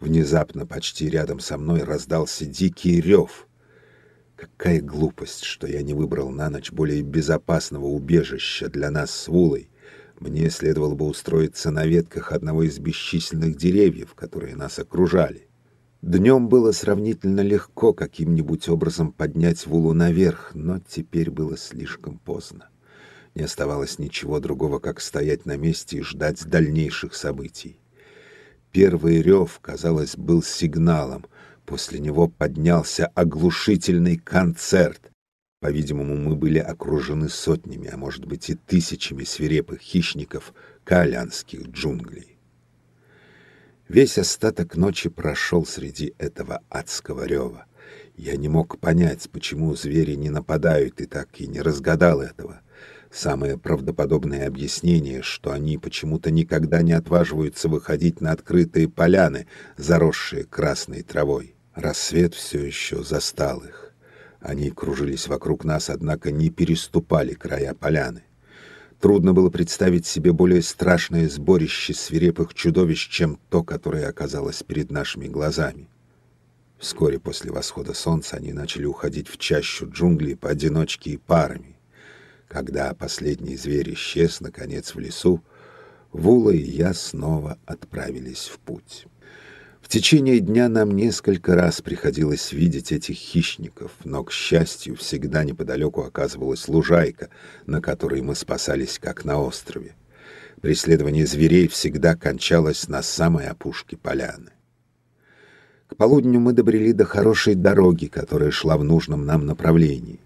Внезапно почти рядом со мной раздался дикий рев. Какая глупость, что я не выбрал на ночь более безопасного убежища для нас с Вулой. Мне следовало бы устроиться на ветках одного из бесчисленных деревьев, которые нас окружали. Днем было сравнительно легко каким-нибудь образом поднять Вулу наверх, но теперь было слишком поздно. Не оставалось ничего другого, как стоять на месте и ждать дальнейших событий. Первый рев, казалось, был сигналом. После него поднялся оглушительный концерт. По-видимому, мы были окружены сотнями, а может быть и тысячами свирепых хищников каолянских джунглей. Весь остаток ночи прошел среди этого адского рева. Я не мог понять, почему звери не нападают, и так и не разгадал этого. Самое правдоподобное объяснение, что они почему-то никогда не отваживаются выходить на открытые поляны, заросшие красной травой. Рассвет все еще застал их. Они кружились вокруг нас, однако не переступали края поляны. Трудно было представить себе более страшное сборище свирепых чудовищ, чем то, которое оказалось перед нашими глазами. Вскоре после восхода солнца они начали уходить в чащу джунглей поодиночке и парами. Когда последний зверь исчез, наконец, в лесу, Вула и я снова отправились в путь. В течение дня нам несколько раз приходилось видеть этих хищников, но, к счастью, всегда неподалеку оказывалась лужайка, на которой мы спасались, как на острове. Преследование зверей всегда кончалось на самой опушке поляны. К полудню мы добрели до хорошей дороги, которая шла в нужном нам направлении.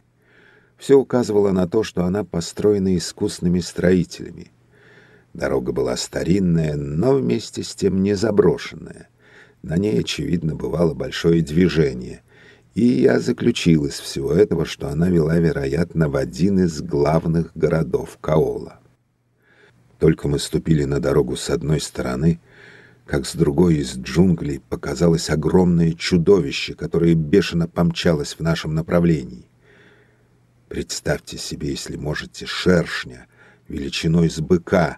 Все указывало на то, что она построена искусными строителями. Дорога была старинная, но вместе с тем не заброшенная. На ней, очевидно, бывало большое движение. И я заключил из всего этого, что она вела, вероятно, в один из главных городов Каола. Только мы ступили на дорогу с одной стороны, как с другой из джунглей показалось огромное чудовище, которое бешено помчалось в нашем направлении. Представьте себе, если можете, шершня, величиной с быка,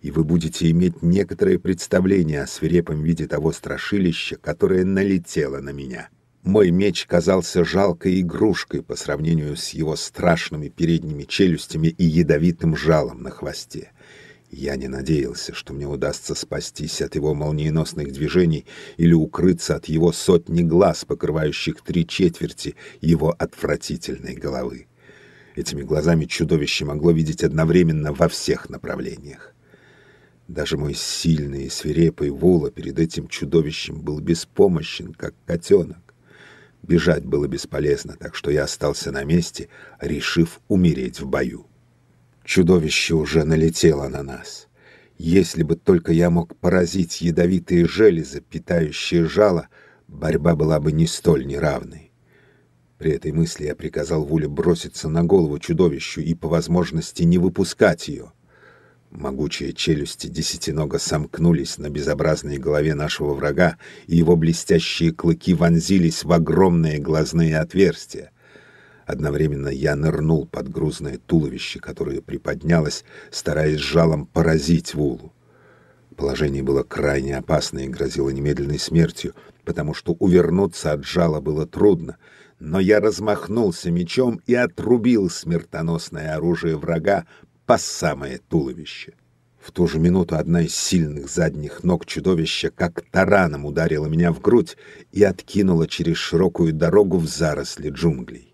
и вы будете иметь некоторое представление о свирепом виде того страшилища, которое налетело на меня. Мой меч казался жалкой игрушкой по сравнению с его страшными передними челюстями и ядовитым жалом на хвосте. Я не надеялся, что мне удастся спастись от его молниеносных движений или укрыться от его сотни глаз, покрывающих три четверти его отвратительной головы. Этими глазами чудовище могло видеть одновременно во всех направлениях. Даже мой сильный и свирепый Вула перед этим чудовищем был беспомощен, как котенок. Бежать было бесполезно, так что я остался на месте, решив умереть в бою. Чудовище уже налетело на нас. Если бы только я мог поразить ядовитые железы, питающие жало, борьба была бы не столь неравной. При этой мысли я приказал Вуле броситься на голову чудовищу и по возможности не выпускать ее. Могучие челюсти десятинога сомкнулись на безобразной голове нашего врага, и его блестящие клыки вонзились в огромные глазные отверстия. Одновременно я нырнул под грузное туловище, которое приподнялось, стараясь жалом поразить Вулу. Положение было крайне опасное и грозило немедленной смертью, потому что увернуться от жала было трудно — но я размахнулся мечом и отрубил смертоносное оружие врага по самое туловище. В ту же минуту одна из сильных задних ног чудовища как тараном ударила меня в грудь и откинула через широкую дорогу в заросли джунглей.